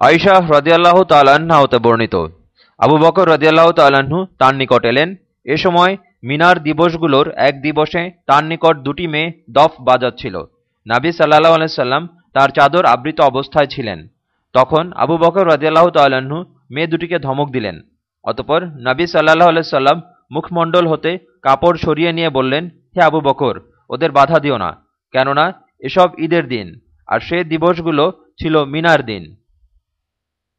আয়শা রদিয়াল্লাহ তাল্লাহ্না হতে বর্ণিত। আবু বকর রদিয়াল্লাহ তাল্লাহ্ন তার নিকট এলেন। এ সময় মিনার দিবসগুলোর এক দিবসে তার নিকট দুটি মেয়ে দফ বাজাচ্ছিল। নাবি সাল্লাহ আলাইসাল্লাম তার চাদর আবৃত অবস্থায় ছিলেন। তখন আবু বকর রদিয়াল্লাহ তাল্লাহ্ন মেয়ে দুটিকে ধমক দিলেন। অতপর নাবি সাল্লাহ আলাইসাল্লাম মুখমণ্ডল হতে কাপড় সরিয়ে নিয়ে বললেন, হে আবু বকর, ওদের বাধা দিও না। কেননা এসব ঈদের দিন, আর সে দিবসগুলো ছিল মিনার দিন।